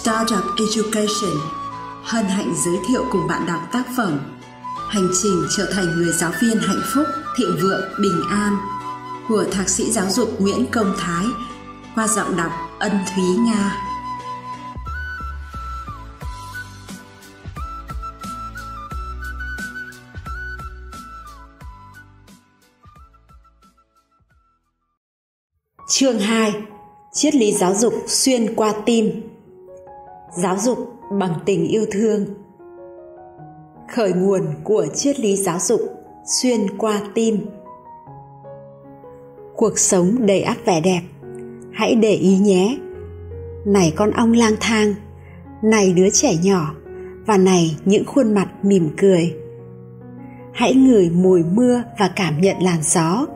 Startup Education hân hạnh giới thiệu cùng bạn đọc tác phẩm Hành trình trở thành người giáo viên hạnh phúc, thịnh vượng, bình an của Thạc sĩ giáo dục Nguyễn Công Thái qua giọng đọc Ân Thúy Nga. Chương 2 Triết lý giáo dục xuyên qua tim Giáo dục bằng tình yêu thương. Khởi nguồn của triết lý giáo dục xuyên qua tim. Cuộc sống đầy ắp vẻ đẹp, Hãy để ý nhé. Này con ong lang thang, Này đứa trẻ nhỏ, Và này những khuôn mặt mỉm cười. Hãy ngửi mùi mưa và cảm nhận làn gió.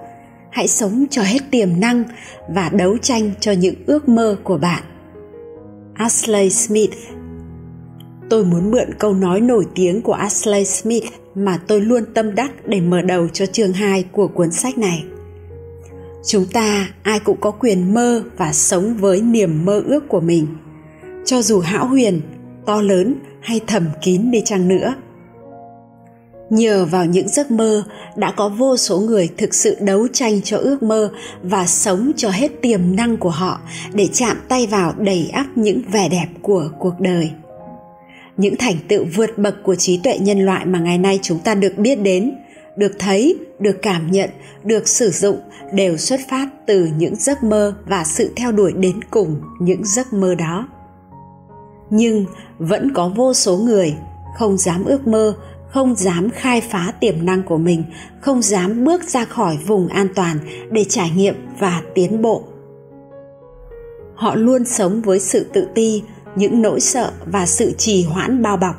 Hãy sống cho hết tiềm năng và đấu tranh cho những ước mơ của bạn ashley smith. Tôi muốn mượn câu nói nổi tiếng của ashley smith mà tôi luôn tâm đắc để mở đầu cho chương 2 của cuốn sách này. Chúng ta ai cũng có quyền mơ và sống với niềm mơ ước của mình. Cho dù hão huyền, to lớn hay thầm kín đi chăng nữa nhờ vào những giấc mơ, đã có vô số người thực sự đấu tranh cho ước mơ và sống cho hết tiềm năng của họ để chạm tay vào đầy ắp những vẻ đẹp của cuộc đời. Những thành tựu vượt bậc của trí tuệ nhân loại mà ngày nay chúng ta được biết đến, được thấy, được cảm nhận, được sử dụng đều xuất phát từ những giấc mơ và sự theo đuổi đến cùng những giấc mơ đó. Nhưng vẫn có vô số người không dám ước mơ không dám khai phá tiềm năng của mình, không dám bước ra khỏi vùng an toàn để trải nghiệm và tiến bộ. Họ luôn sống với sự tự ti, những nỗi sợ và sự trì hoãn bao bọc.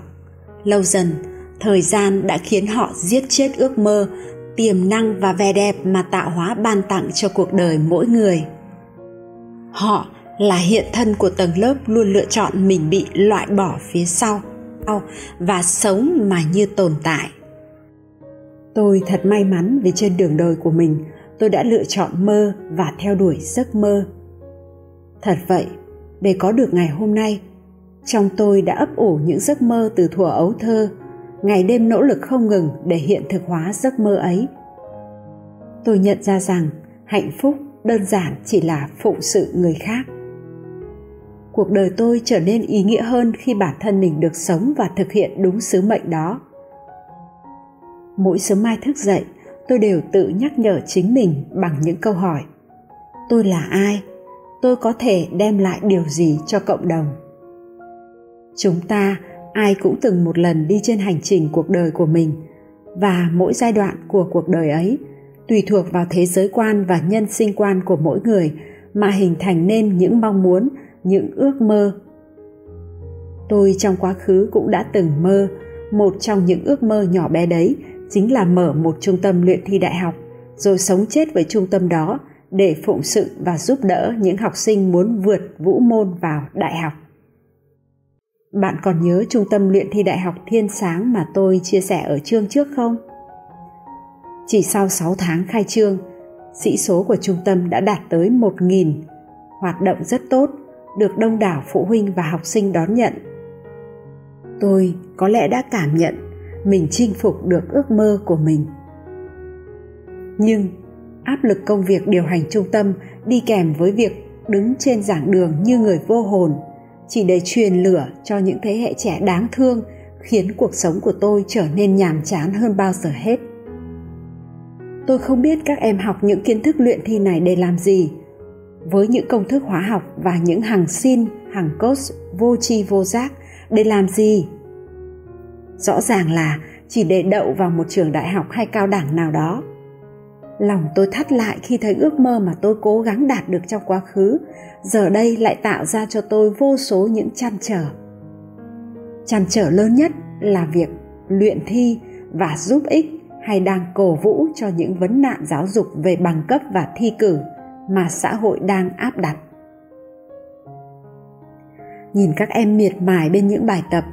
Lâu dần, thời gian đã khiến họ giết chết ước mơ, tiềm năng và vẻ đẹp mà tạo hóa ban tặng cho cuộc đời mỗi người. Họ là hiện thân của tầng lớp luôn lựa chọn mình bị loại bỏ phía sau và sống mà như tồn tại. Tôi thật may mắn vì trên đường đời của mình, tôi đã lựa chọn mơ và theo đuổi giấc mơ. Thật vậy, để có được ngày hôm nay, trong tôi đã ấp ủ những giấc mơ từ thuở ấu thơ, ngày đêm nỗ lực không ngừng để hiện thực hóa giấc mơ ấy. Tôi nhận ra rằng hạnh phúc đơn giản chỉ là phụng sự người khác cuộc đời tôi trở nên ý nghĩa hơn khi bản thân mình được sống và thực hiện đúng sứ mệnh đó. Mỗi sớm mai thức dậy, tôi đều tự nhắc nhở chính mình bằng những câu hỏi, tôi là ai? Tôi có thể đem lại điều gì cho cộng đồng? Chúng ta, ai cũng từng một lần đi trên hành trình cuộc đời của mình, và mỗi giai đoạn của cuộc đời ấy, tùy thuộc vào thế giới quan và nhân sinh quan của mỗi người mà hình thành nên những mong muốn những ước mơ. Tôi trong quá khứ cũng đã từng mơ một trong những ước mơ nhỏ bé đấy chính là mở một trung tâm luyện thi đại học rồi sống chết với trung tâm đó để phụng sự và giúp đỡ những học sinh muốn vượt vũ môn vào đại học. Bạn còn nhớ trung tâm luyện thi đại học Thiên Sáng mà tôi chia sẻ ở chương trước không? Chỉ sau 6 tháng khai trương, sĩ số của trung tâm đã đạt tới 1.000, hoạt động rất tốt được đông đảo phụ huynh và học sinh đón nhận. Tôi có lẽ đã cảm nhận mình chinh phục được ước mơ của mình. Nhưng áp lực công việc điều hành trung tâm đi kèm với việc đứng trên giảng đường như người vô hồn chỉ để truyền lửa cho những thế hệ trẻ đáng thương, khiến cuộc sống của tôi trở nên nhàm chán hơn bao giờ hết. Tôi không biết các em học những kiến thức luyện thi này để làm gì với những công thức hóa học và những hàng xin, hàng cốt vô tri vô giác để làm gì? Rõ ràng là chỉ để đậu vào một trường đại học hay cao đẳng nào đó. Lòng tôi thắt lại khi thấy ước mơ mà tôi cố gắng đạt được trong quá khứ, giờ đây lại tạo ra cho tôi vô số những chăn trở. Chăn trở lớn nhất là việc luyện thi và giúp ích hay đang cổ vũ cho những vấn nạn giáo dục về bằng cấp và thi cử – mà xã hội đang áp đặt. Nhìn các em miệt mài bên những bài tập,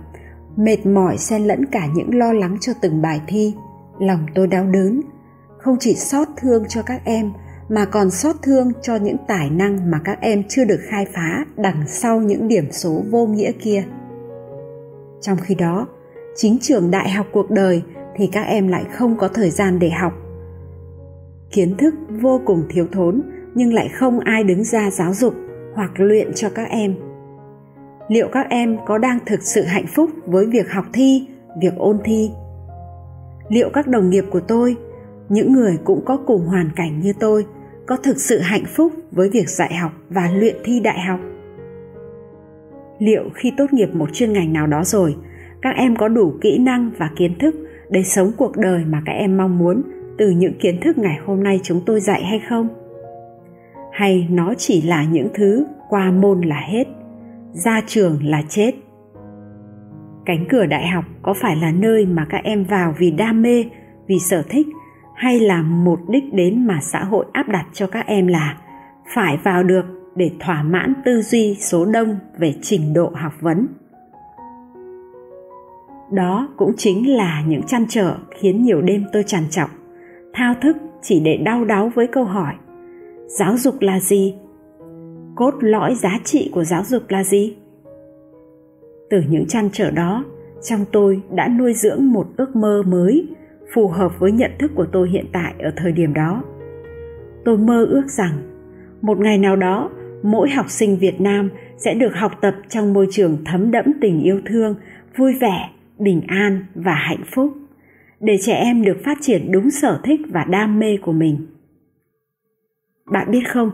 mệt mỏi xen lẫn cả những lo lắng cho từng bài thi, lòng tôi đau đớn. Không chỉ xót thương cho các em, mà còn xót thương cho những tài năng mà các em chưa được khai phá đằng sau những điểm số vô nghĩa kia. Trong khi đó, chính trường đại học cuộc đời thì các em lại không có thời gian để học. Kiến thức vô cùng thiếu thốn nhưng lại không ai đứng ra giáo dục hoặc luyện cho các em. Liệu các em có đang thực sự hạnh phúc với việc học thi, việc ôn thi? Liệu các đồng nghiệp của tôi, những người cũng có cùng hoàn cảnh như tôi, có thực sự hạnh phúc với việc dạy học và luyện thi đại học? Liệu khi tốt nghiệp một chuyên ngành nào đó rồi, các em có đủ kỹ năng và kiến thức để sống cuộc đời mà các em mong muốn từ những kiến thức ngày hôm nay chúng tôi dạy hay không? Hay nó chỉ là những thứ qua môn là hết, ra trường là chết. Cánh cửa đại học có phải là nơi mà các em vào vì đam mê, vì sở thích, hay là một đích đến mà xã hội áp đặt cho các em là phải vào được để thỏa mãn tư duy số đông về trình độ học vấn? Đó cũng chính là những chăn trở khiến nhiều đêm tôi trằn trọc, thao thức chỉ để đau đáu với câu hỏi giáo dục là gì? Cốt lõi giá trị của giáo dục là gì? Từ những chăn trở đó, trong tôi đã nuôi dưỡng một ước mơ mới, phù hợp với nhận thức của tôi hiện tại ở thời điểm đó. Tôi mơ ước rằng, một ngày nào đó, mỗi học sinh việt nam sẽ được học tập trong môi trường thấm đẫm tình yêu thương, vui vẻ, bình an và hạnh phúc, để trẻ em được phát triển đúng sở thích và đam mê của mình bạn biết không?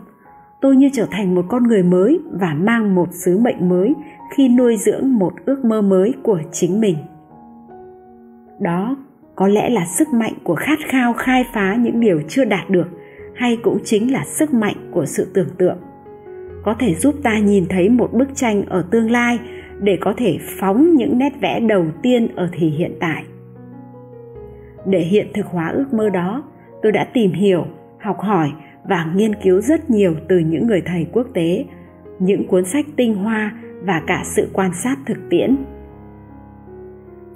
Tôi như trở thành một con người mới và mang một sứ mệnh mới khi nuôi dưỡng một ước mơ mới của chính mình. Đó có lẽ là sức mạnh của khát khao khai phá những điều chưa đạt được hay cũng chính là sức mạnh của sự tưởng tượng. Có thể giúp ta nhìn thấy một bức tranh ở tương lai để có thể phóng những nét vẽ đầu tiên ở thì hiện tại. Để hiện thực hóa ước mơ đó, tôi đã tìm hiểu, học hỏi và nghiên cứu rất nhiều từ những người thầy quốc tế, những cuốn sách tinh hoa và cả sự quan sát thực tiễn.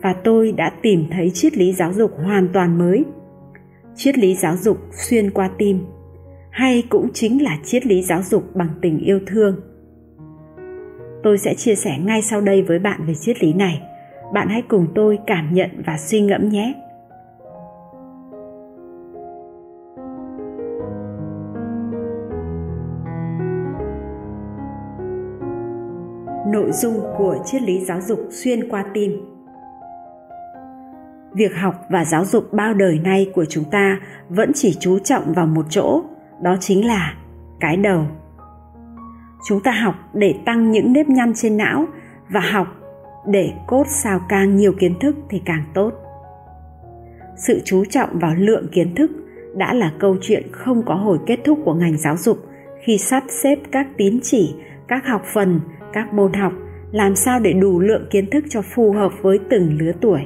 Và tôi đã tìm thấy triết lý giáo dục hoàn toàn mới, triết lý giáo dục xuyên qua tim, hay cũng chính là triết lý giáo dục bằng tình yêu thương. Tôi sẽ chia sẻ ngay sau đây với bạn về triết lý này. Bạn hãy cùng tôi cảm nhận và suy ngẫm nhé. Nội dung của triết lý giáo dục xuyên qua tim. Việc học và giáo dục bao đời nay của chúng ta vẫn chỉ chú trọng vào một chỗ, đó chính là cái đầu. Chúng ta học để tăng những nếp nhăn trên não và học để cốt sao càng nhiều kiến thức thì càng tốt. Sự chú trọng vào lượng kiến thức đã là câu chuyện không có hồi kết thúc của ngành giáo dục khi sắp xếp các tín chỉ, các học phần các môn học làm sao để đủ lượng kiến thức cho phù hợp với từng lứa tuổi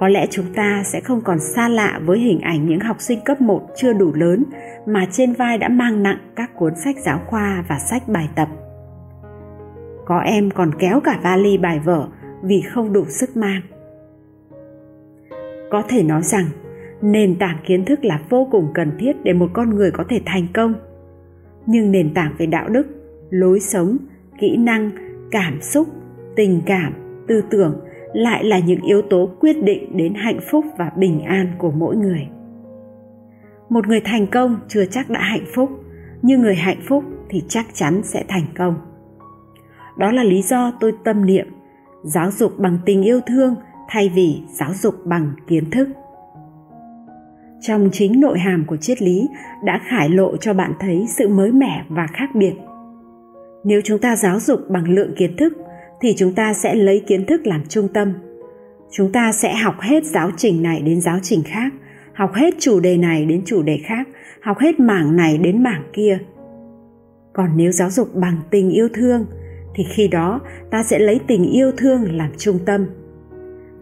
có lẽ chúng ta sẽ không còn xa lạ với hình ảnh những học sinh cấp 1 chưa đủ lớn mà trên vai đã mang nặng các cuốn sách giáo khoa và sách bài tập. Có em còn kéo cả vali bài vở vì không đủ sức mang. Có thể nói rằng nền tảng kiến thức là vô cùng cần thiết để một con người có thể thành công. Nhưng nền tảng về đạo đức, lối sống, kỹ năng, cảm xúc, tình cảm, tư tưởng lại là những yếu tố quyết định đến hạnh phúc và bình an của mỗi người. Một người thành công chưa chắc đã hạnh phúc nhưng người hạnh phúc thì chắc chắn sẽ thành công. Đó là lý do tôi tâm niệm giáo dục bằng tình yêu thương thay vì giáo dục bằng kiến thức. Trong chính nội hàm của triết lý đã khải lộ cho bạn thấy sự mới mẻ và khác biệt nếu chúng ta giáo dục bằng lượng kiến thức, thì chúng ta sẽ lấy kiến thức làm trung tâm. Chúng ta sẽ học hết giáo trình này đến giáo trình khác, học hết chủ đề này đến chủ đề khác, học hết mảng này đến mảng kia. Còn nếu giáo dục bằng tình yêu thương, thì khi đó ta sẽ lấy tình yêu thương làm trung tâm.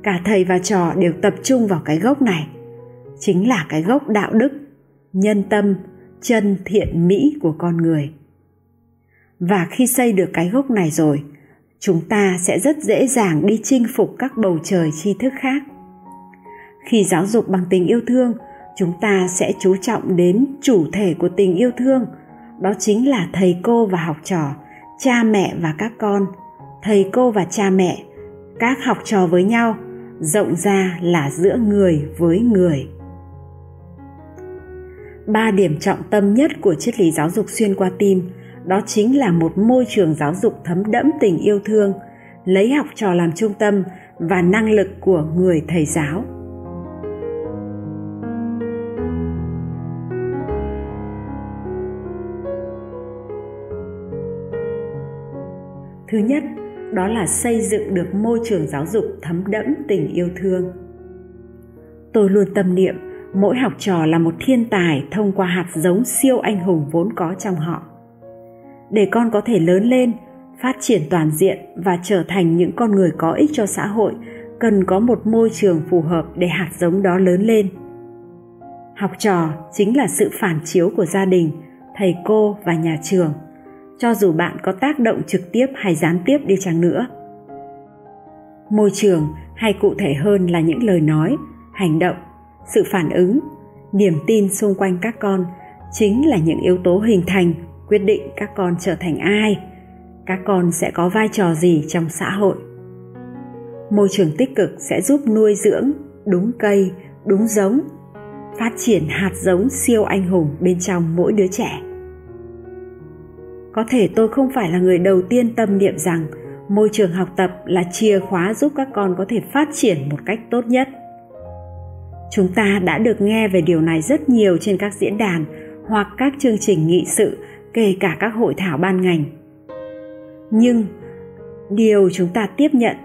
Cả thầy và trò đều tập trung vào cái gốc này, chính là cái gốc đạo đức, nhân tâm, chân thiện mỹ của con người và khi xây được cái gốc này rồi, chúng ta sẽ rất dễ dàng đi chinh phục các bầu trời tri thức khác. Khi giáo dục bằng tình yêu thương, chúng ta sẽ chú trọng đến chủ thể của tình yêu thương. Đó chính là thầy cô và học trò, cha mẹ và các con. Thầy cô và cha mẹ, các học trò với nhau, rộng ra là giữa người với người. Ba điểm trọng tâm nhất của triết lý giáo dục xuyên qua tim đó chính là một môi trường giáo dục thấm đẫm tình yêu thương, lấy học trò làm trung tâm và năng lực của người thầy giáo. Thứ nhất, đó là xây dựng được môi trường giáo dục thấm đẫm tình yêu thương. Tôi luôn tâm niệm mỗi học trò là một thiên tài thông qua hạt giống siêu anh hùng vốn có trong họ để con có thể lớn lên, phát triển toàn diện và trở thành những con người có ích cho xã hội, cần có một môi trường phù hợp để hạt giống đó lớn lên. Học trò chính là sự phản chiếu của gia đình, thầy cô và nhà trường, cho dù bạn có tác động trực tiếp hay gián tiếp đi chăng nữa. Môi trường, hay cụ thể hơn là những lời nói, hành động, sự phản ứng, niềm tin xung quanh các con chính là những yếu tố hình thành quyết định các con trở thành ai, các con sẽ có vai trò gì trong xã hội. Môi trường tích cực sẽ giúp nuôi dưỡng đúng cây, đúng giống, phát triển hạt giống siêu anh hùng bên trong mỗi đứa trẻ. Có thể tôi không phải là người đầu tiên tâm niệm rằng môi trường học tập là chìa khóa giúp các con có thể phát triển một cách tốt nhất. Chúng ta đã được nghe về điều này rất nhiều trên các diễn đàn hoặc các chương trình nghị sự kể cả các hội thảo ban ngành. Nhưng, điều chúng ta tiếp nhận,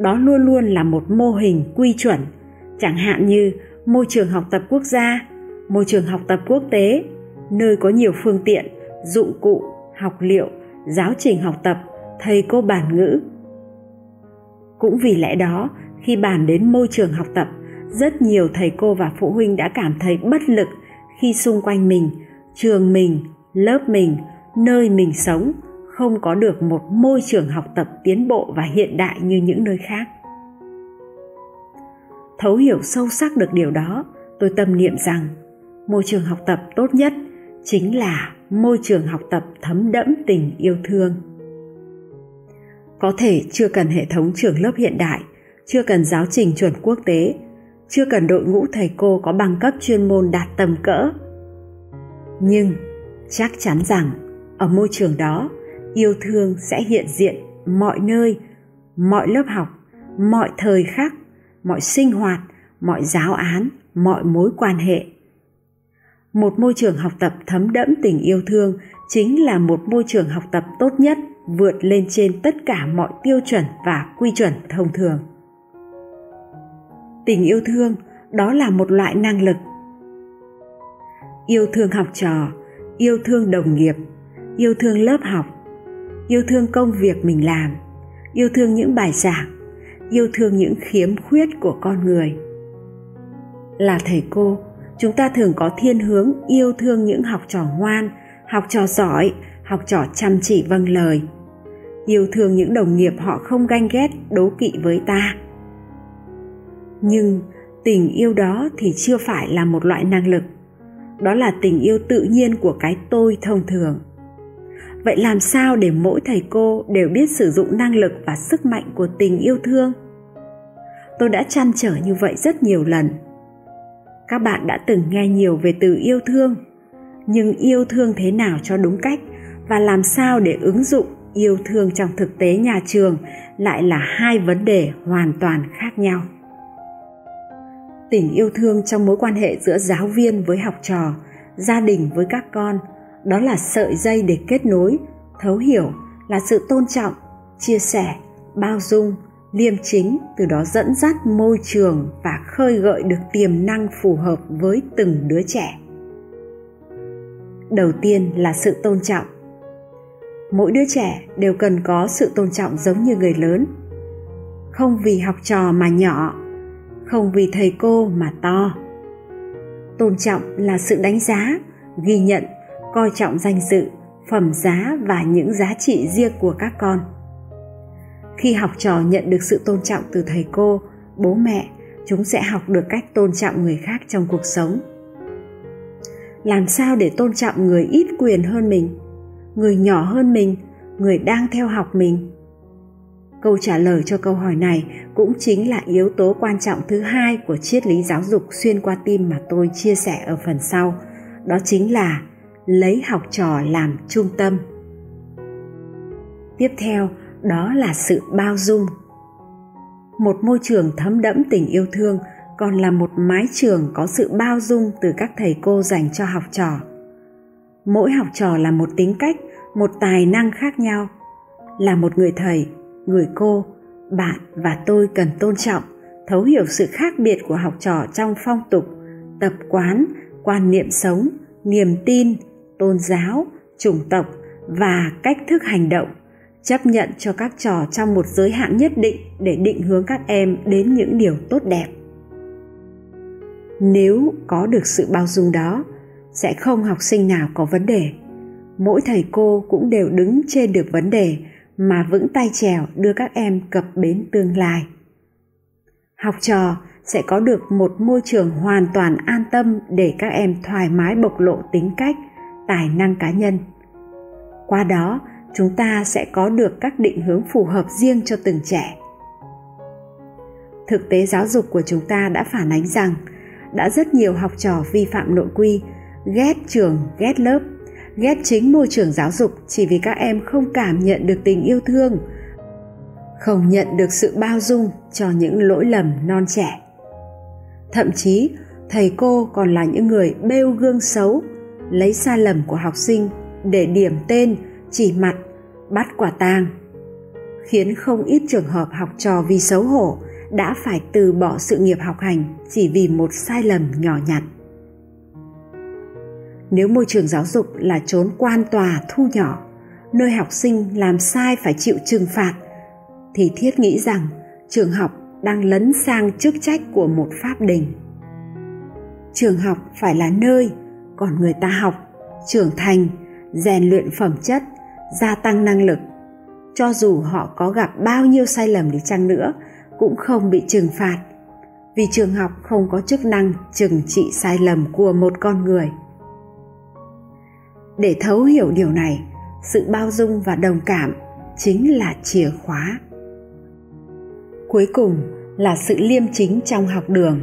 đó luôn luôn là một mô hình quy chuẩn, chẳng hạn như môi trường học tập quốc gia, môi trường học tập quốc tế, nơi có nhiều phương tiện, dụng cụ, học liệu, giáo trình học tập, thầy cô bản ngữ. Cũng vì lẽ đó, khi bàn đến môi trường học tập, rất nhiều thầy cô và phụ huynh đã cảm thấy bất lực khi xung quanh mình, trường mình lớp mình, nơi mình sống, không có được một môi trường học tập tiến bộ và hiện đại như những nơi khác. Thấu hiểu sâu sắc được điều đó, tôi tâm niệm rằng môi trường học tập tốt nhất chính là môi trường học tập thấm đẫm tình yêu thương. Có thể chưa cần hệ thống trường lớp hiện đại, chưa cần giáo trình chuẩn quốc tế, chưa cần đội ngũ thầy cô có bằng cấp chuyên môn đạt tầm cỡ. Nhưng chắc chắn rằng, ở môi trường đó, yêu thương sẽ hiện diện mọi nơi, mọi lớp học, mọi thời khắc, mọi sinh hoạt, mọi giáo án, mọi mối quan hệ. Một môi trường học tập thấm đẫm tình yêu thương chính là một môi trường học tập tốt nhất, vượt lên trên tất cả mọi tiêu chuẩn và quy chuẩn thông thường. Tình yêu thương, đó là một loại năng lực. Yêu thương học trò yêu thương đồng nghiệp, yêu thương lớp học, yêu thương công việc mình làm, yêu thương những bài giảng, yêu thương những khiếm khuyết của con người. Là thầy cô, chúng ta thường có thiên hướng yêu thương những học trò ngoan, học trò giỏi, học trò chăm chỉ vâng lời. Yêu thương những đồng nghiệp họ không ganh ghét, đố kỵ với ta. Nhưng tình yêu đó thì chưa phải là một loại năng lực đó là tình yêu tự nhiên của cái tôi thông thường. Vậy làm sao để mỗi thầy cô đều biết sử dụng năng lực và sức mạnh của tình yêu thương? Tôi đã chăn trở như vậy rất nhiều lần. Các bạn đã từng nghe nhiều về từ yêu thương, nhưng yêu thương thế nào cho đúng cách và làm sao để ứng dụng yêu thương trong thực tế nhà trường lại là hai vấn đề hoàn toàn khác nhau? Tình yêu thương trong mối quan hệ giữa giáo viên với học trò, gia đình với các con. Đó là sợi dây để kết nối, thấu hiểu là sự tôn trọng, chia sẻ, bao dung, liêm chính, từ đó dẫn dắt môi trường và khơi gợi được tiềm năng phù hợp với từng đứa trẻ. Đầu tiên là sự tôn trọng. Mỗi đứa trẻ đều cần có sự tôn trọng giống như người lớn. Không vì học trò mà nhỏ không vì thầy cô mà to. Tôn trọng là sự đánh giá, ghi nhận, coi trọng danh dự, phẩm giá và những giá trị riêng của các con. Khi học trò nhận được sự tôn trọng từ thầy cô, bố mẹ, chúng sẽ học được cách tôn trọng người khác trong cuộc sống. Làm sao để tôn trọng người ít quyền hơn mình? Người nhỏ hơn mình, người đang theo học mình? Câu trả lời cho câu hỏi này cũng chính là yếu tố quan trọng thứ hai của triết lý giáo dục xuyên qua tim mà tôi chia sẻ ở phần sau. Đó chính là lấy học trò làm trung tâm. Tiếp theo, đó là sự bao dung. Một môi trường thấm đẫm tình yêu thương còn là một mái trường có sự bao dung từ các thầy cô dành cho học trò. Mỗi học trò là một tính cách, một tài năng khác nhau. Là một người thầy người cô, bạn và tôi cần tôn trọng, thấu hiểu sự khác biệt của học trò trong phong tục, tập quán, quan niệm sống, niềm tin, tôn giáo, chủng tộc và cách thức hành động. Chấp nhận cho các trò trong một giới hạn nhất định để định hướng các em đến những điều tốt đẹp. Nếu có được sự bao dung đó, sẽ không học sinh nào có vấn đề. Mỗi thầy cô cũng đều đứng trên được vấn đề mà vững tay trèo đưa các em cập bến tương lai. Học trò sẽ có được một môi trường hoàn toàn an tâm để các em thoải mái bộc lộ tính cách, tài năng cá nhân. Qua đó, chúng ta sẽ có được các định hướng phù hợp riêng cho từng trẻ. Thực tế giáo dục của chúng ta đã phản ánh rằng, đã rất nhiều học trò vi phạm nội quy, ghét trường, ghét lớp ghét chính môi trường giáo dục chỉ vì các em không cảm nhận được tình yêu thương, không nhận được sự bao dung cho những lỗi lầm non trẻ. Thậm chí, thầy cô còn là những người bêu gương xấu, lấy sai lầm của học sinh để điểm tên, chỉ mặt, bắt quả tang, khiến không ít trường hợp học trò vì xấu hổ đã phải từ bỏ sự nghiệp học hành chỉ vì một sai lầm nhỏ nhặt nếu môi trường giáo dục là trốn quan tòa thu nhỏ, nơi học sinh làm sai phải chịu trừng phạt, thì thiết nghĩ rằng trường học đang lấn sang chức trách của một pháp đình. Trường học phải là nơi còn người ta học, trưởng thành, rèn luyện phẩm chất, gia tăng năng lực. Cho dù họ có gặp bao nhiêu sai lầm đi chăng nữa, cũng không bị trừng phạt, vì trường học không có chức năng trừng trị sai lầm của một con người để thấu hiểu điều này, sự bao dung và đồng cảm chính là chìa khóa. Cuối cùng là sự liêm chính trong học đường.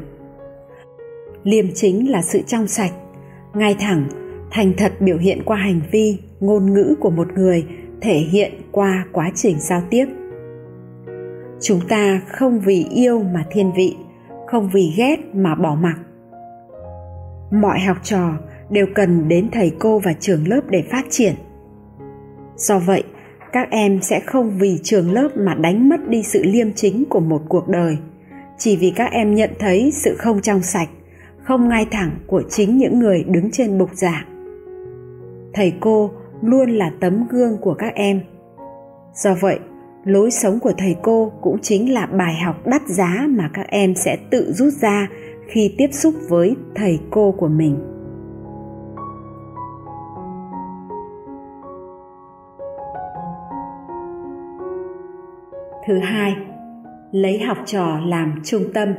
Liêm chính là sự trong sạch, ngay thẳng, thành thật biểu hiện qua hành vi, ngôn ngữ của một người thể hiện qua quá trình giao tiếp. Chúng ta không vì yêu mà thiên vị, không vì ghét mà bỏ mặc. Mọi học trò đều cần đến thầy cô và trường lớp để phát triển. Do vậy, các em sẽ không vì trường lớp mà đánh mất đi sự liêm chính của một cuộc đời. Chỉ vì các em nhận thấy sự không trong sạch, không ngay thẳng của chính những người đứng trên bục giảng. Thầy cô luôn là tấm gương của các em. Do vậy, lối sống của thầy cô cũng chính là bài học đắt giá mà các em sẽ tự rút ra khi tiếp xúc với thầy cô của mình. Thứ hai, lấy học trò làm trung tâm.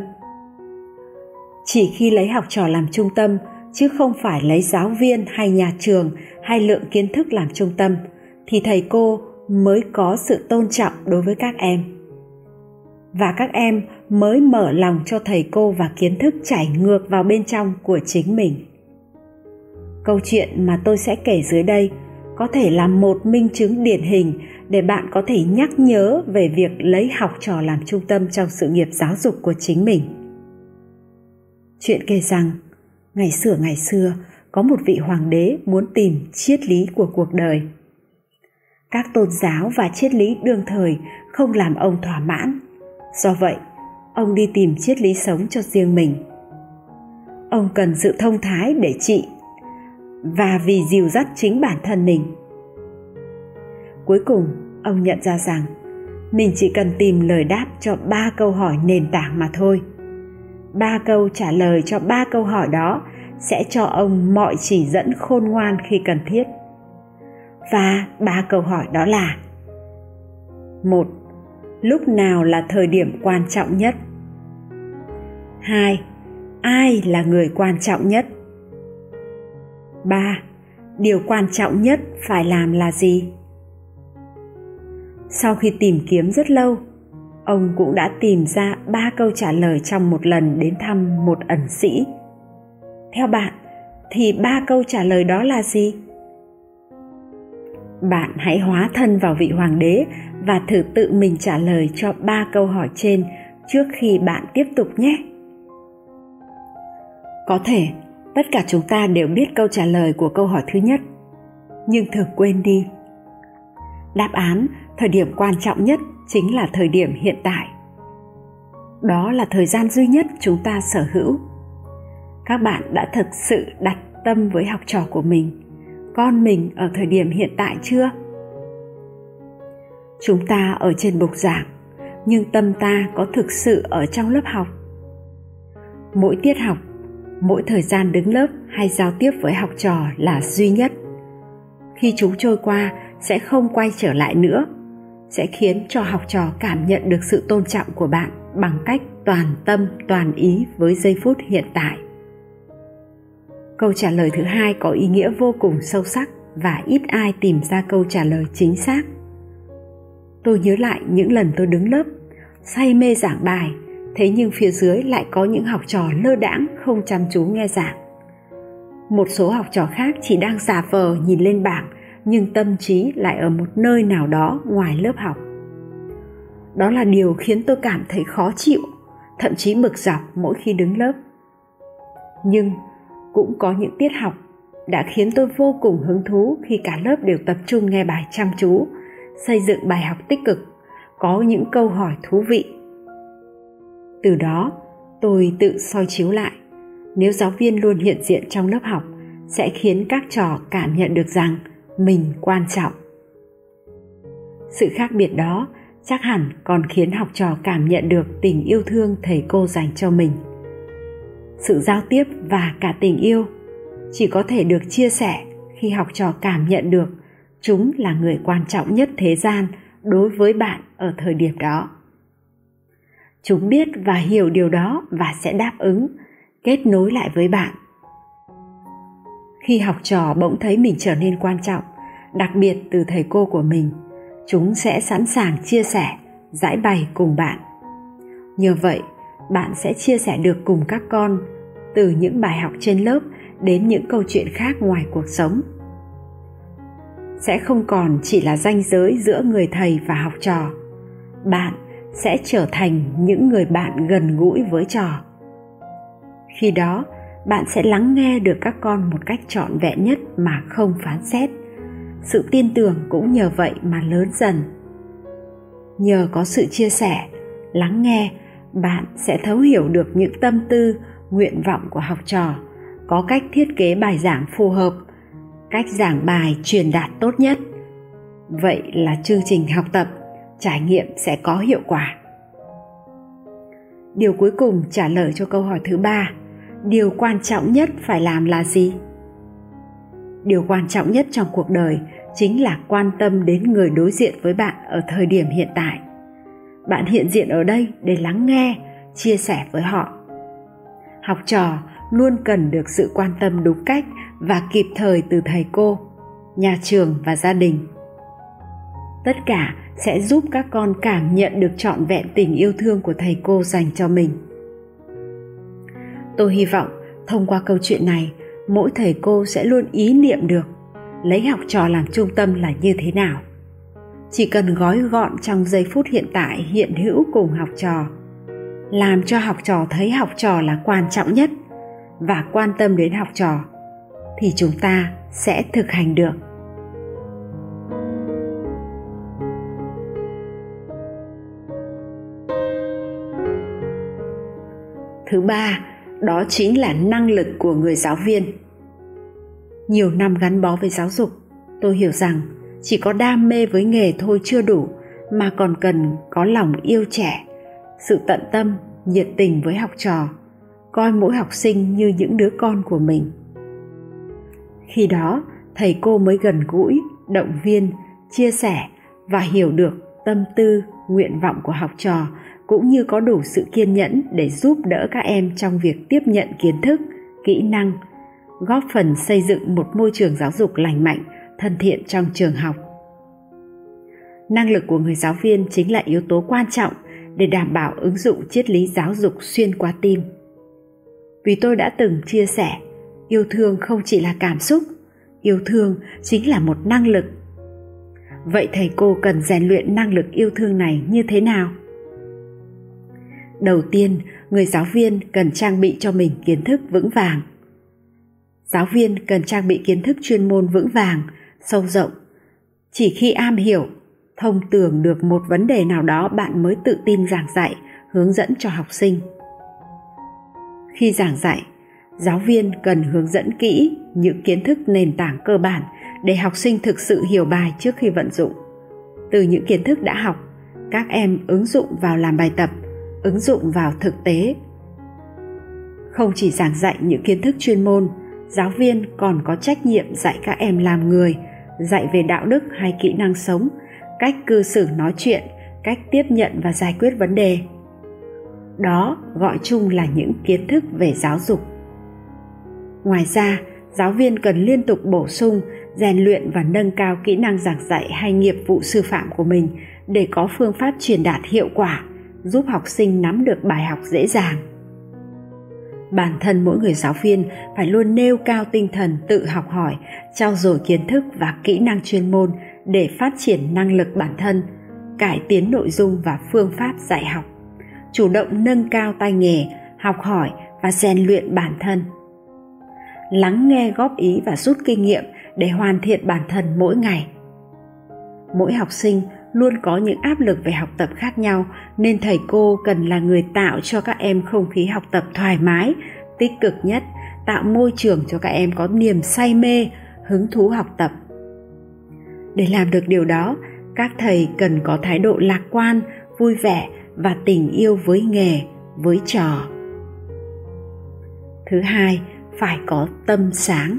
Chỉ khi lấy học trò làm trung tâm, chứ không phải lấy giáo viên hay nhà trường hay lượng kiến thức làm trung tâm, thì thầy cô mới có sự tôn trọng đối với các em. Và các em mới mở lòng cho thầy cô và kiến thức chảy ngược vào bên trong của chính mình. Câu chuyện mà tôi sẽ kể dưới đây có thể là một minh chứng điển hình để bạn có thể nhắc nhớ về việc lấy học trò làm trung tâm trong sự nghiệp giáo dục của chính mình. Chuyện kể rằng, ngày xưa ngày xưa, có một vị hoàng đế muốn tìm triết lý của cuộc đời. Các tôn giáo và triết lý đương thời không làm ông thỏa mãn. Do vậy, ông đi tìm triết lý sống cho riêng mình. Ông cần sự thông thái để trị. Và vì dìu dắt chính bản thân mình cuối cùng, ông nhận ra rằng mình chỉ cần tìm lời đáp cho ba câu hỏi nền tảng mà thôi. Ba câu trả lời cho ba câu hỏi đó sẽ cho ông mọi chỉ dẫn khôn ngoan khi cần thiết. Và ba câu hỏi đó là một, lúc nào là thời điểm quan trọng nhất? Hai, ai là người quan trọng nhất? Ba, Điều quan trọng nhất phải làm là gì? Sau khi tìm kiếm rất lâu, ông cũng đã tìm ra ba câu trả lời trong một lần đến thăm một ẩn sĩ. Theo bạn, thì ba câu trả lời đó là gì? Bạn hãy hóa thân vào vị hoàng đế và thử tự mình trả lời cho ba câu hỏi trên trước khi bạn tiếp tục nhé. Có thể tất cả chúng ta đều biết câu trả lời của câu hỏi thứ nhất, nhưng thường quên đi. Đáp án, thời điểm quan trọng nhất chính là thời điểm hiện tại. Đó là thời gian duy nhất chúng ta sở hữu. Các bạn đã thực sự đặt tâm với học trò của mình, con mình ở thời điểm hiện tại chưa? Chúng ta ở trên bục giảng, nhưng tâm ta có thực sự ở trong lớp học. Mỗi tiết học, mỗi thời gian đứng lớp hay giao tiếp với học trò là duy nhất. Khi chúng trôi qua sẽ không quay trở lại nữa sẽ khiến cho học trò cảm nhận được sự tôn trọng của bạn bằng cách toàn tâm, toàn ý với giây phút hiện tại. Câu trả lời thứ hai có ý nghĩa vô cùng sâu sắc và ít ai tìm ra câu trả lời chính xác. Tôi nhớ lại những lần tôi đứng lớp, say mê giảng bài, thế nhưng phía dưới lại có những học trò lơ đãng không chăm chú nghe giảng. Một số học trò khác chỉ đang giả vờ nhìn lên bảng nhưng tâm trí lại ở một nơi nào đó ngoài lớp học. Đó là điều khiến tôi cảm thấy khó chịu, thậm chí bực dọc mỗi khi đứng lớp. Nhưng cũng có những tiết học đã khiến tôi vô cùng hứng thú khi cả lớp đều tập trung nghe bài chăm chú, xây dựng bài học tích cực, có những câu hỏi thú vị. Từ đó, tôi tự soi chiếu lại, nếu giáo viên luôn hiện diện trong lớp học sẽ khiến các trò cảm nhận được rằng mình quan trọng. Sự khác biệt đó chắc hẳn còn khiến học trò cảm nhận được tình yêu thương thầy cô dành cho mình. Sự giao tiếp và cả tình yêu chỉ có thể được chia sẻ khi học trò cảm nhận được chúng là người quan trọng nhất thế gian đối với bạn ở thời điểm đó. Chúng biết và hiểu điều đó và sẽ đáp ứng, kết nối lại với bạn khi học trò bỗng thấy mình trở nên quan trọng, đặc biệt từ thầy cô của mình, chúng sẽ sẵn sàng chia sẻ, giải bày cùng bạn. Nhờ vậy, bạn sẽ chia sẻ được cùng các con, từ những bài học trên lớp đến những câu chuyện khác ngoài cuộc sống. Sẽ không còn chỉ là ranh giới giữa người thầy và học trò. Bạn sẽ trở thành những người bạn gần gũi với trò. Khi đó bạn sẽ lắng nghe được các con một cách trọn vẹn nhất mà không phán xét. Sự tin tưởng cũng nhờ vậy mà lớn dần. Nhờ có sự chia sẻ, lắng nghe, bạn sẽ thấu hiểu được những tâm tư, nguyện vọng của học trò. Có cách thiết kế bài giảng phù hợp, cách giảng bài truyền đạt tốt nhất. Vậy là chương trình học tập, trải nghiệm sẽ có hiệu quả. Điều cuối cùng trả lời cho câu hỏi thứ ba điều quan trọng nhất phải làm là gì? Điều quan trọng nhất trong cuộc đời chính là quan tâm đến người đối diện với bạn ở thời điểm hiện tại. Bạn hiện diện ở đây để lắng nghe, chia sẻ với họ. Học trò luôn cần được sự quan tâm đúng cách và kịp thời từ thầy cô, nhà trường và gia đình. Tất cả sẽ giúp các con cảm nhận được trọn vẹn tình yêu thương của thầy cô dành cho mình tôi hy vọng thông qua câu chuyện này, mỗi thầy cô sẽ luôn ý niệm được lấy học trò làm trung tâm là như thế nào. Chỉ cần gói gọn trong giây phút hiện tại hiện hữu cùng học trò, làm cho học trò thấy học trò là quan trọng nhất và quan tâm đến học trò, thì chúng ta sẽ thực hành được. Thứ ba đó chính là năng lực của người giáo viên. Nhiều năm gắn bó với giáo dục, tôi hiểu rằng chỉ có đam mê với nghề thôi chưa đủ mà còn cần có lòng yêu trẻ, sự tận tâm, nhiệt tình với học trò, coi mỗi học sinh như những đứa con của mình. Khi đó, thầy cô mới gần gũi, động viên, chia sẻ và hiểu được tâm tư, nguyện vọng của học trò cũng như có đủ sự kiên nhẫn để giúp đỡ các em trong việc tiếp nhận kiến thức, kỹ năng, góp phần xây dựng một môi trường giáo dục lành mạnh, thân thiện trong trường học. Năng lực của người giáo viên chính là yếu tố quan trọng để đảm bảo ứng dụng triết lý giáo dục xuyên qua tim. Vì tôi đã từng chia sẻ, yêu thương không chỉ là cảm xúc, yêu thương chính là một năng lực. Vậy thầy cô cần rèn luyện năng lực yêu thương này như thế nào? Đầu tiên, người giáo viên cần trang bị cho mình kiến thức vững vàng. Giáo viên cần trang bị kiến thức chuyên môn vững vàng, sâu rộng. Chỉ khi am hiểu, thông tưởng được một vấn đề nào đó bạn mới tự tin giảng dạy, hướng dẫn cho học sinh. Khi giảng dạy, giáo viên cần hướng dẫn kỹ những kiến thức nền tảng cơ bản để học sinh thực sự hiểu bài trước khi vận dụng. Từ những kiến thức đã học, các em ứng dụng vào làm bài tập ứng dụng vào thực tế. Không chỉ giảng dạy những kiến thức chuyên môn, giáo viên còn có trách nhiệm dạy các em làm người, dạy về đạo đức hay kỹ năng sống, cách cư xử nói chuyện, cách tiếp nhận và giải quyết vấn đề. Đó gọi chung là những kiến thức về giáo dục. Ngoài ra, giáo viên cần liên tục bổ sung, rèn luyện và nâng cao kỹ năng giảng dạy hay nghiệp vụ sư phạm của mình để có phương pháp truyền đạt hiệu quả giúp học sinh nắm được bài học dễ dàng. Bản thân mỗi người giáo viên phải luôn nêu cao tinh thần tự học hỏi trao dồi kiến thức và kỹ năng chuyên môn để phát triển năng lực bản thân, cải tiến nội dung và phương pháp dạy học, chủ động nâng cao tay nghề, học hỏi và rèn luyện bản thân. Lắng nghe, góp ý và rút kinh nghiệm để hoàn thiện bản thân mỗi ngày. Mỗi học sinh luôn có những áp lực về học tập khác nhau, nên thầy cô cần là người tạo cho các em không khí học tập thoải mái, tích cực nhất, tạo môi trường cho các em có niềm say mê, hứng thú học tập. Để làm được điều đó, các thầy cần có thái độ lạc quan, vui vẻ và tình yêu với nghề, với trò. Thứ hai, phải có tâm sáng.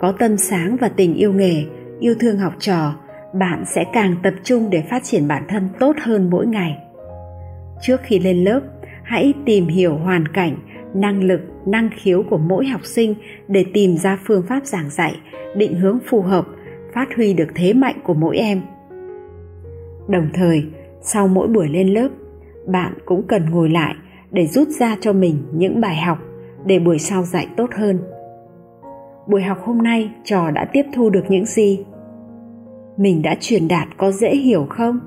Có tâm sáng và tình yêu nghề, yêu thương học trò bạn sẽ càng tập trung để phát triển bản thân tốt hơn mỗi ngày. Trước khi lên lớp, hãy tìm hiểu hoàn cảnh, năng lực, năng khiếu của mỗi học sinh để tìm ra phương pháp giảng dạy, định hướng phù hợp, phát huy được thế mạnh của mỗi em. Đồng thời, sau mỗi buổi lên lớp, bạn cũng cần ngồi lại để rút ra cho mình những bài học để buổi sau dạy tốt hơn. Buổi học hôm nay, trò đã tiếp thu được những gì? Mình đã truyền đạt có dễ hiểu không?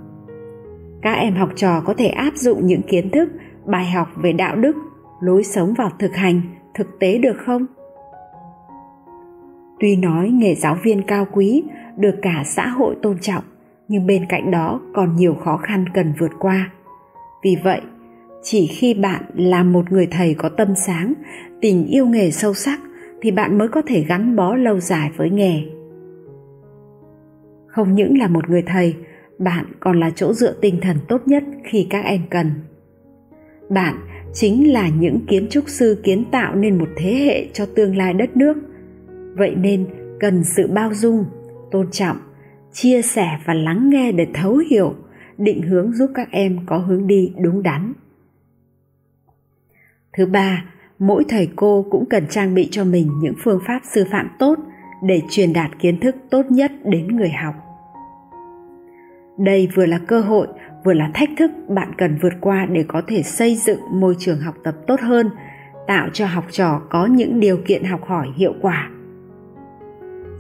Các em học trò có thể áp dụng những kiến thức, bài học về đạo đức, lối sống vào thực hành, thực tế được không? Tuy nói nghề giáo viên cao quý, được cả xã hội tôn trọng, nhưng bên cạnh đó còn nhiều khó khăn cần vượt qua. Vì vậy, chỉ khi bạn là một người thầy có tâm sáng, tình yêu nghề sâu sắc, thì bạn mới có thể gắn bó lâu dài với nghề không những là một người thầy, bạn còn là chỗ dựa tinh thần tốt nhất khi các em cần. Bạn chính là những kiến trúc sư kiến tạo nên một thế hệ cho tương lai đất nước. Vậy nên cần sự bao dung, tôn trọng, chia sẻ và lắng nghe để thấu hiểu, định hướng giúp các em có hướng đi đúng đắn. Thứ ba, mỗi thầy cô cũng cần trang bị cho mình những phương pháp sư phạm tốt để truyền đạt kiến thức tốt nhất đến người học đây vừa là cơ hội, vừa là thách thức bạn cần vượt qua để có thể xây dựng môi trường học tập tốt hơn, tạo cho học trò có những điều kiện học hỏi hiệu quả.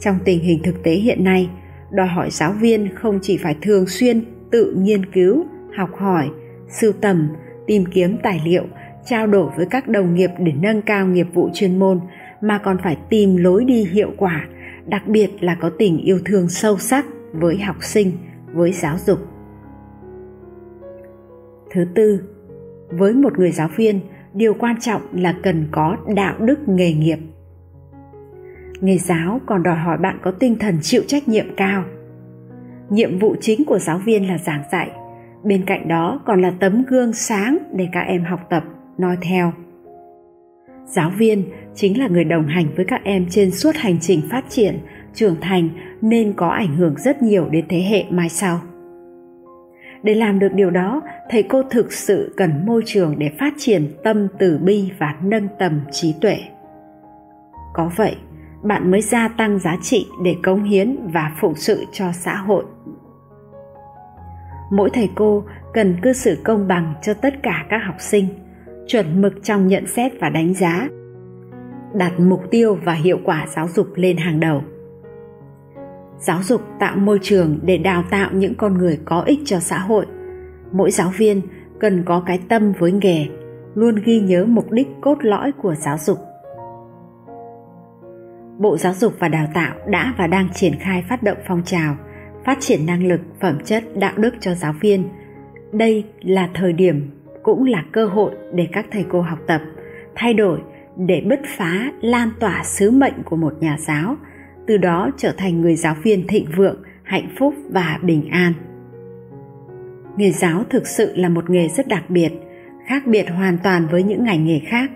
Trong tình hình thực tế hiện nay, đòi hỏi giáo viên không chỉ phải thường xuyên tự nghiên cứu, học hỏi, sưu tầm, tìm kiếm tài liệu, trao đổi với các đồng nghiệp để nâng cao nghiệp vụ chuyên môn, mà còn phải tìm lối đi hiệu quả, đặc biệt là có tình yêu thương sâu sắc với học sinh với giáo dục. Thứ tư, với một người giáo viên, điều quan trọng là cần có đạo đức nghề nghiệp. Nghề giáo còn đòi hỏi bạn có tinh thần chịu trách nhiệm cao. Nhiệm vụ chính của giáo viên là giảng dạy, bên cạnh đó còn là tấm gương sáng để các em học tập, nói theo. Giáo viên chính là người đồng hành với các em trên suốt hành trình phát triển trưởng thành nên có ảnh hưởng rất nhiều đến thế hệ mai sau. Để làm được điều đó, thầy cô thực sự cần môi trường để phát triển tâm từ bi và nâng tầm trí tuệ. Có vậy, bạn mới gia tăng giá trị để cống hiến và phụng sự cho xã hội. Mỗi thầy cô cần cư xử công bằng cho tất cả các học sinh, chuẩn mực trong nhận xét và đánh giá, đặt mục tiêu và hiệu quả giáo dục lên hàng đầu giáo dục tạo môi trường để đào tạo những con người có ích cho xã hội. Mỗi giáo viên cần có cái tâm với nghề, luôn ghi nhớ mục đích cốt lõi của giáo dục. Bộ giáo dục và đào tạo đã và đang triển khai phát động phong trào, phát triển năng lực, phẩm chất, đạo đức cho giáo viên. Đây là thời điểm cũng là cơ hội để các thầy cô học tập, thay đổi, để bứt phá, lan tỏa sứ mệnh của một nhà giáo từ đó trở thành người giáo viên thịnh vượng, hạnh phúc và bình an. Nghề giáo thực sự là một nghề rất đặc biệt, khác biệt hoàn toàn với những ngành nghề khác.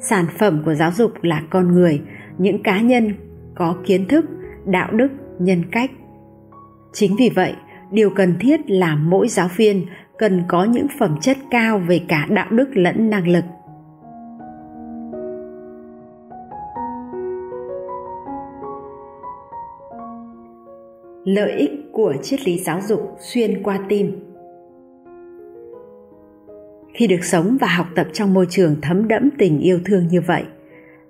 Sản phẩm của giáo dục là con người, những cá nhân có kiến thức, đạo đức, nhân cách. Chính vì vậy, điều cần thiết là mỗi giáo viên cần có những phẩm chất cao về cả đạo đức lẫn năng lực. Lợi ích của triết lý giáo dục xuyên qua tim. Khi được sống và học tập trong môi trường thấm đẫm tình yêu thương như vậy,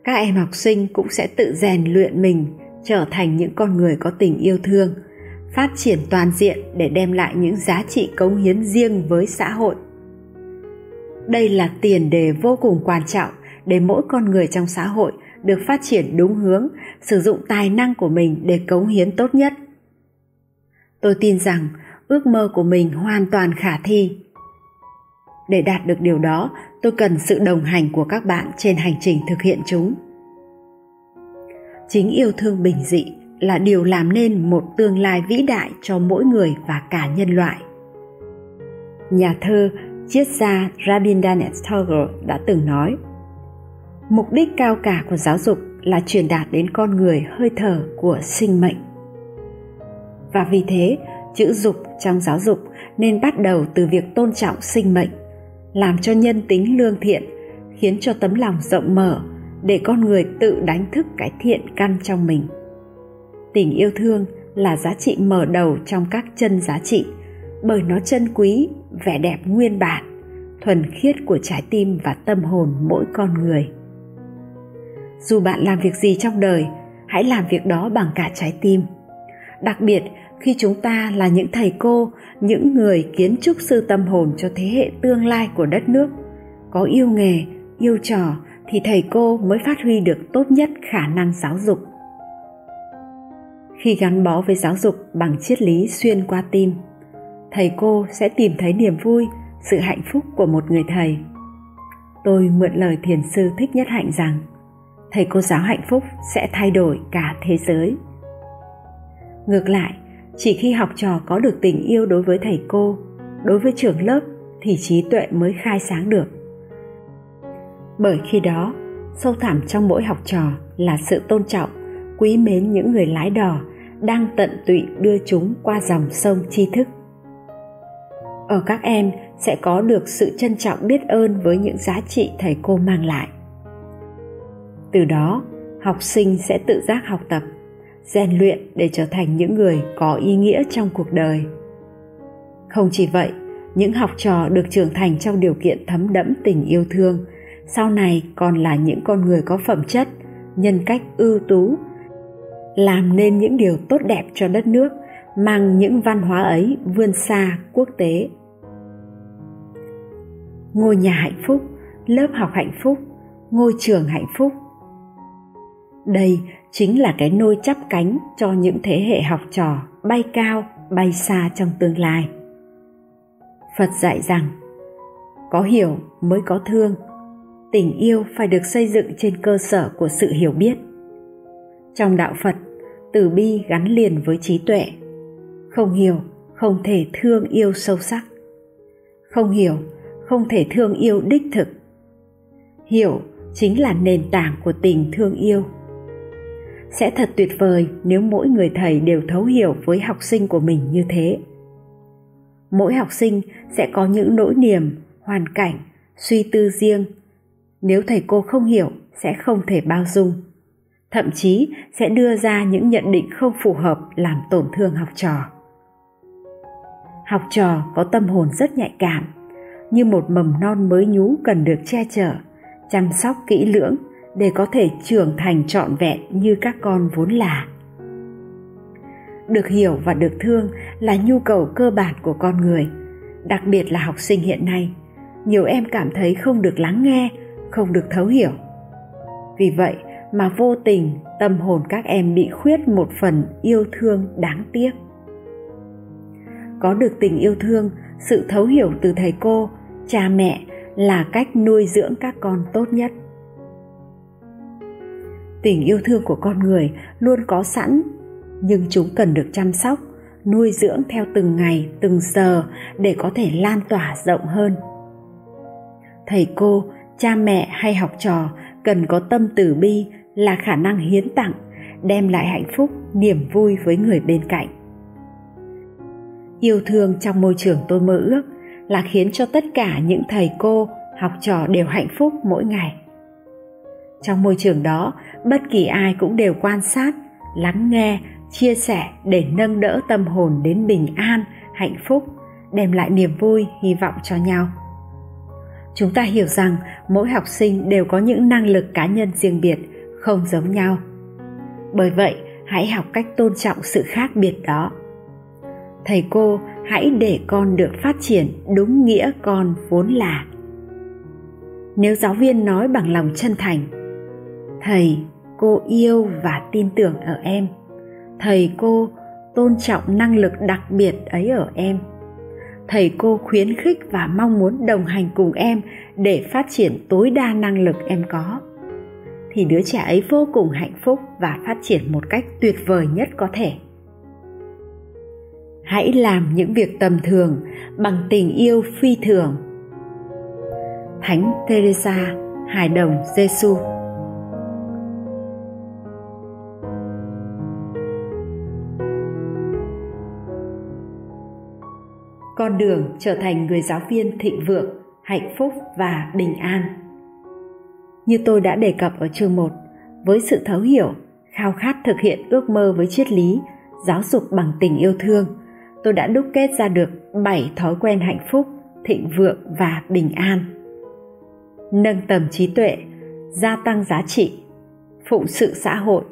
các em học sinh cũng sẽ tự rèn luyện mình trở thành những con người có tình yêu thương, phát triển toàn diện để đem lại những giá trị cống hiến riêng với xã hội. Đây là tiền đề vô cùng quan trọng để mỗi con người trong xã hội được phát triển đúng hướng, sử dụng tài năng của mình để cống hiến tốt nhất tôi tin rằng ước mơ của mình hoàn toàn khả thi. Để đạt được điều đó, tôi cần sự đồng hành của các bạn trên hành trình thực hiện chúng. Chính yêu thương bình dị là điều làm nên một tương lai vĩ đại cho mỗi người và cả nhân loại. Nhà thơ, triết gia Rabindranath Tagore đã từng nói, mục đích cao cả của giáo dục là truyền đạt đến con người hơi thở của sinh mệnh và vì thế, chữ dục trong giáo dục nên bắt đầu từ việc tôn trọng sinh mệnh, làm cho nhân tính lương thiện, khiến cho tấm lòng rộng mở để con người tự đánh thức cái thiện căn trong mình. Tình yêu thương là giá trị mở đầu trong các chân giá trị, bởi nó chân quý, vẻ đẹp nguyên bản, thuần khiết của trái tim và tâm hồn mỗi con người. Dù bạn làm việc gì trong đời, hãy làm việc đó bằng cả trái tim. Đặc biệt khi chúng ta là những thầy cô, những người kiến trúc sư tâm hồn cho thế hệ tương lai của đất nước. Có yêu nghề, yêu trò thì thầy cô mới phát huy được tốt nhất khả năng giáo dục. Khi gắn bó với giáo dục bằng triết lý xuyên qua tim, thầy cô sẽ tìm thấy niềm vui, sự hạnh phúc của một người thầy. Tôi mượn lời thiền sư thích nhất hạnh rằng, thầy cô giáo hạnh phúc sẽ thay đổi cả thế giới. Ngược lại chỉ khi học trò có được tình yêu đối với thầy cô, đối với trường lớp thì trí tuệ mới khai sáng được. Bởi khi đó, sâu thẳm trong mỗi học trò là sự tôn trọng, quý mến những người lái đò đang tận tụy đưa chúng qua dòng sông tri thức. Ở các em sẽ có được sự trân trọng biết ơn với những giá trị thầy cô mang lại. Từ đó, học sinh sẽ tự giác học tập rèn luyện để trở thành những người có ý nghĩa trong cuộc đời. Không chỉ vậy, những học trò được trưởng thành trong điều kiện thấm đẫm tình yêu thương, sau này còn là những con người có phẩm chất, nhân cách ưu tú, làm nên những điều tốt đẹp cho đất nước, mang những văn hóa ấy vươn xa quốc tế. Ngôi nhà hạnh phúc, lớp học hạnh phúc, ngôi trường hạnh phúc. Đây chính là cái nôi chắp cánh cho những thế hệ học trò bay cao, bay xa trong tương lai. Phật dạy rằng, có hiểu mới có thương, tình yêu phải được xây dựng trên cơ sở của sự hiểu biết. Trong đạo phật, từ bi gắn liền với trí tuệ, không hiểu, không thể thương yêu sâu sắc. Không hiểu, không thể thương yêu đích thực. Hiểu chính là nền tảng của tình thương yêu sẽ thật tuyệt vời nếu mỗi người thầy đều thấu hiểu với học sinh của mình như thế. Mỗi học sinh sẽ có những nỗi niềm, hoàn cảnh, suy tư riêng. Nếu thầy cô không hiểu, sẽ không thể bao dung. Thậm chí sẽ đưa ra những nhận định không phù hợp làm tổn thương học trò. Học trò có tâm hồn rất nhạy cảm, như một mầm non mới nhú cần được che chở, chăm sóc kỹ lưỡng để có thể trưởng thành trọn vẹn như các con vốn là. Được hiểu và được thương là nhu cầu cơ bản của con người, đặc biệt là học sinh hiện nay. Nhiều em cảm thấy không được lắng nghe, không được thấu hiểu. Vì vậy mà vô tình tâm hồn các em bị khuyết một phần yêu thương đáng tiếc. Có được tình yêu thương, sự thấu hiểu từ thầy cô, cha mẹ là cách nuôi dưỡng các con tốt nhất tình yêu thương của con người luôn có sẵn, nhưng chúng cần được chăm sóc, nuôi dưỡng theo từng ngày, từng giờ để có thể lan tỏa rộng hơn. Thầy cô, cha mẹ hay học trò cần có tâm từ bi là khả năng hiến tặng, đem lại hạnh phúc, niềm vui với người bên cạnh. Yêu thương trong môi trường tôi mơ ước là khiến cho tất cả những thầy cô, học trò đều hạnh phúc mỗi ngày. Trong môi trường đó bất kỳ ai cũng đều quan sát, lắng nghe, chia sẻ để nâng đỡ tâm hồn đến bình an, hạnh phúc, đem lại niềm vui, hy vọng cho nhau. Chúng ta hiểu rằng mỗi học sinh đều có những năng lực cá nhân riêng biệt, không giống nhau. Bởi vậy, hãy học cách tôn trọng sự khác biệt đó. Thầy cô, hãy để con được phát triển đúng nghĩa con vốn là. Nếu giáo viên nói bằng lòng chân thành, thầy cô yêu và tin tưởng ở em. Thầy cô tôn trọng năng lực đặc biệt ấy ở em. Thầy cô khuyến khích và mong muốn đồng hành cùng em để phát triển tối đa năng lực em có. Thì đứa trẻ ấy vô cùng hạnh phúc và phát triển một cách tuyệt vời nhất có thể. Hãy làm những việc tầm thường bằng tình yêu phi thường. Thánh teresa, hài đồng Jesus. Con đường trở thành người giáo viên thịnh vượng hạnh phúc và bình an như tôi đã đề cập ở chương 1, với sự thấu hiểu, khao khát thực hiện ước mơ với triết lý, giáo dục bằng tình yêu thương, tôi đã đúc kết ra được 7 thói quen hạnh phúc, thịnh vượng và bình an. Nâng tầm trí tuệ, gia tăng giá trị, phụng sự xã hội,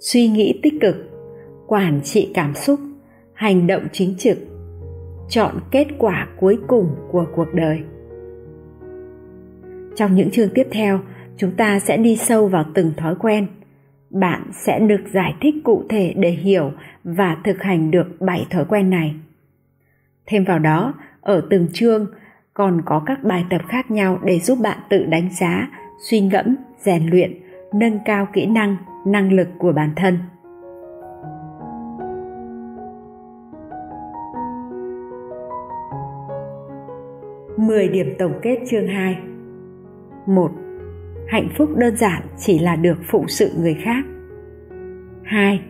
suy nghĩ tích cực, quản trị cảm xúc, hành động chính trực, chọn kết quả cuối cùng của cuộc đời trong những chương tiếp theo chúng ta sẽ đi sâu vào từng thói quen bạn sẽ được giải thích cụ thể để hiểu và thực hành được 7 thói quen này. Thêm vào đó, ở từng chương còn có các bài tập khác nhau để giúp bạn tự đánh giá, suy ngẫm, rèn luyện, nâng cao kỹ năng, năng lực của bản thân. Mười điểm tổng kết chương 2 1. Hạnh phúc đơn giản chỉ là được phụ sự người khác. 2.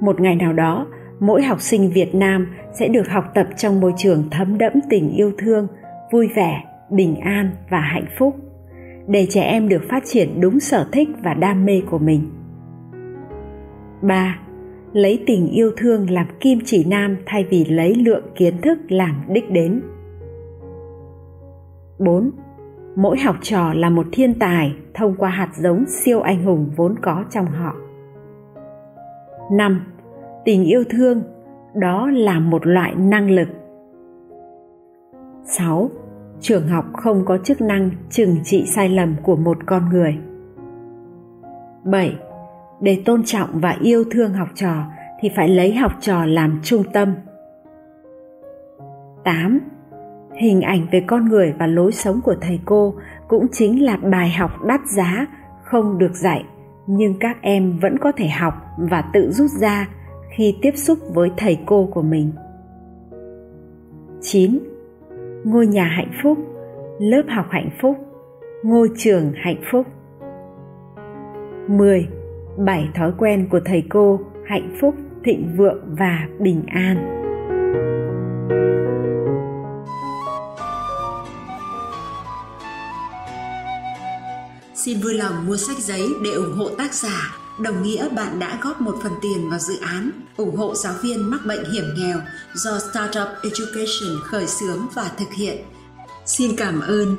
Một ngày nào đó, mỗi học sinh Việt Nam sẽ được học tập trong môi trường thấm đẫm tình yêu thương, vui vẻ, bình an và hạnh phúc để trẻ em được phát triển đúng sở thích và đam mê của mình. 3. Lấy tình yêu thương làm kim chỉ nam thay vì lấy lượng kiến thức làm đích đến. 4 mỗi học trò là một thiên tài thông qua hạt giống siêu anh hùng vốn có trong họ. 5. Tình yêu thương, đó là một loại năng lực. 6. Trường học không có chức năng trừng trị sai lầm của một con người. 7. Để tôn trọng và yêu thương học trò thì phải lấy học trò làm trung tâm. 8 hình ảnh về con người và lối sống của thầy cô cũng chính là bài học đắt giá không được dạy nhưng các em vẫn có thể học và tự rút ra khi tiếp xúc với thầy cô của mình 9. Ngôi nhà hạnh phúc, lớp học hạnh phúc, ngôi trường hạnh phúc. 10. Bảy thói quen của thầy cô hạnh phúc, thịnh vượng và bình an. Xin vui lòng mua sách giấy để ủng hộ tác giả, đồng nghĩa bạn đã góp một phần tiền vào dự án ủng hộ giáo viên mắc bệnh hiểm nghèo do Startup Education khởi xướng và thực hiện. Xin cảm ơn